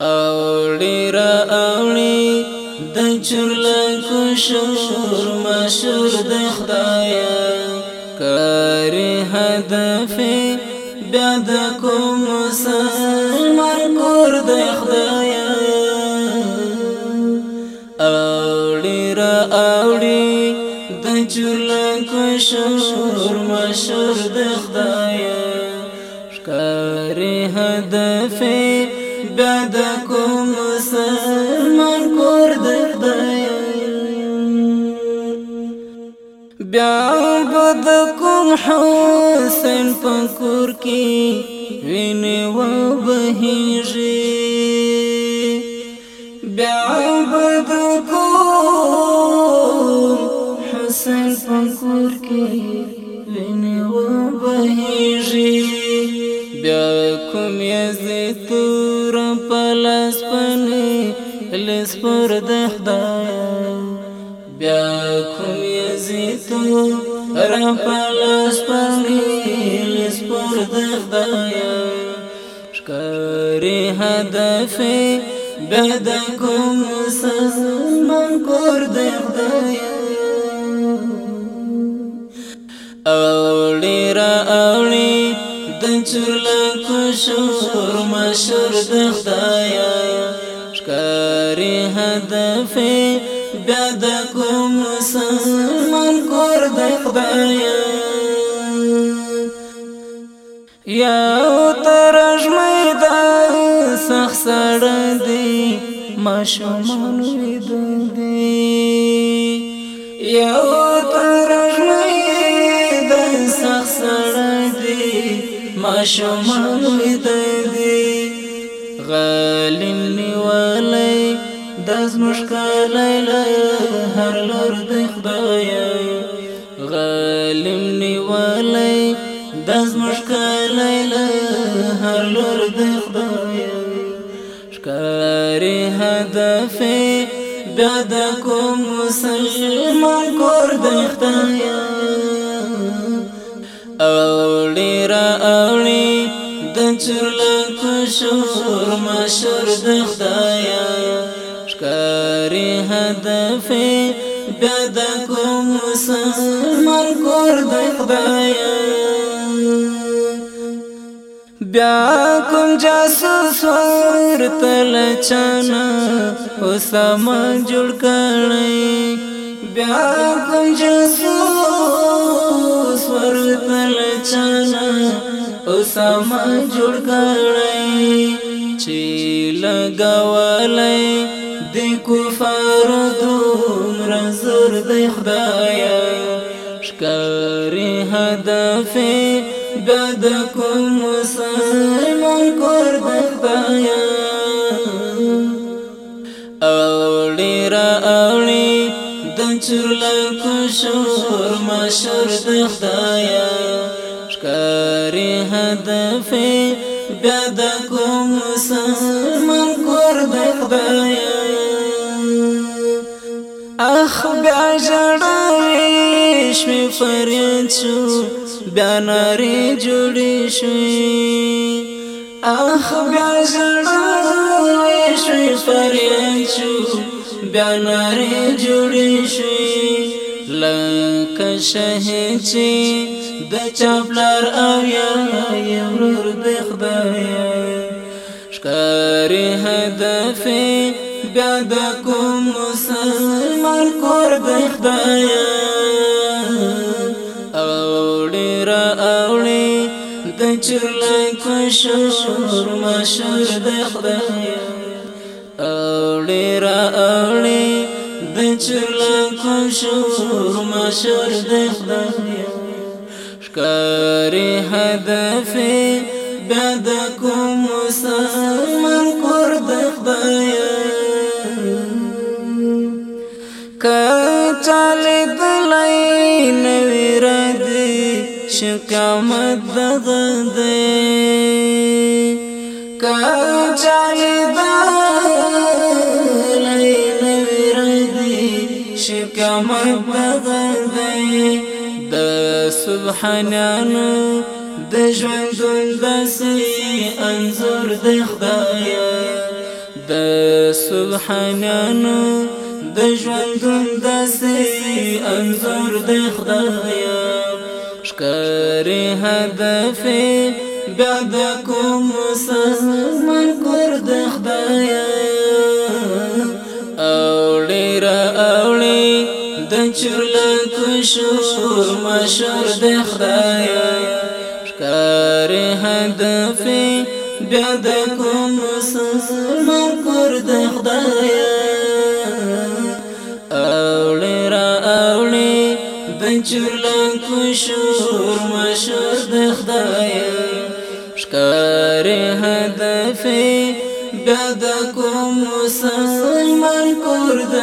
اوړي را اوړي د چرلا کو شور مشور د خدایا کاری هدف بیا د کوم سمر کور د خدایا اوړي را اوړي د چرلا کو شور مشور د خدایا کاری هدف بیا د کوم مسلمان کور د خدای بیا د کوم حسین په کور کې وینې و بهږي بیا د کوم حسین په کور کې وینې و بهږي بیا کوم یزید سپور د خدای بیا کوم یزیتو را پلاس پرګیل سپور د خدای ښکاری هدف بیا د کوم سزمن کور د خدای اولی را اولی د چرلا کو شور مشور د خدای کاری هدف بیا د کوم مسلمان کور د خدای یا ترژ میدان سخ سړ دی ماشومان وید دی یا ترژ میدان سخ سړ دی ماشومان وید دی ښکلی له هر لور د خدایه غالم نیولی دا زموږ ښکلی له هر لور د خدایه ښکاري هدف بیا د کوم مسلمان کور د خدایه اوړي را اوړي د چرلکو شور مشور د خدایه هدف بیا د کوم سمر کور د خدای بیا کوم جاسوس ورتل چانا اوسم جوړ کړی بیا کوم جاسوس ورتل چانا اوسم جوړ کړی چې لګولای دومره زور دی خدایا هدفي هدف بیا د کوم مسلمان کور دی خدایا اوړي را اوړي د چرلکو شور مشور دی خدایا هدفي هدف بیا د کوم مسلمان کور دی خدایا خو بیا ژړای شوې فریاد شو بیا ناری جوړې شوې اخ بیا ژړای شوې فریاد شو بیا ناری جوړې شوې لکه شهید چې د چپلر او یا ورور د خدای ښکاری هدف بیا د کور قربي خدايا اوړي را اوړي د چرلې کوشور مشر د خدايا اوړي را اوړي د چرلې کوشور مشر د خدايا شکاری هدف بعد کوم سمر قرب خدايا شکامت دغه دی کچال شکامت دغه دی د سبحانانو د ژوندون داسې انظر د خدایا د سبحانانو د ژوندون داسې انظر د خدایا لشکر هدف بعد کوم سمن کور د خدایا اوړي را اوړي د چرل کشور مشور د خدایا لشکر هدف بعد کوم سمن کور د خدایا چرلن کشور مشور د خدای ښکار هدف بیا مسلمان کور د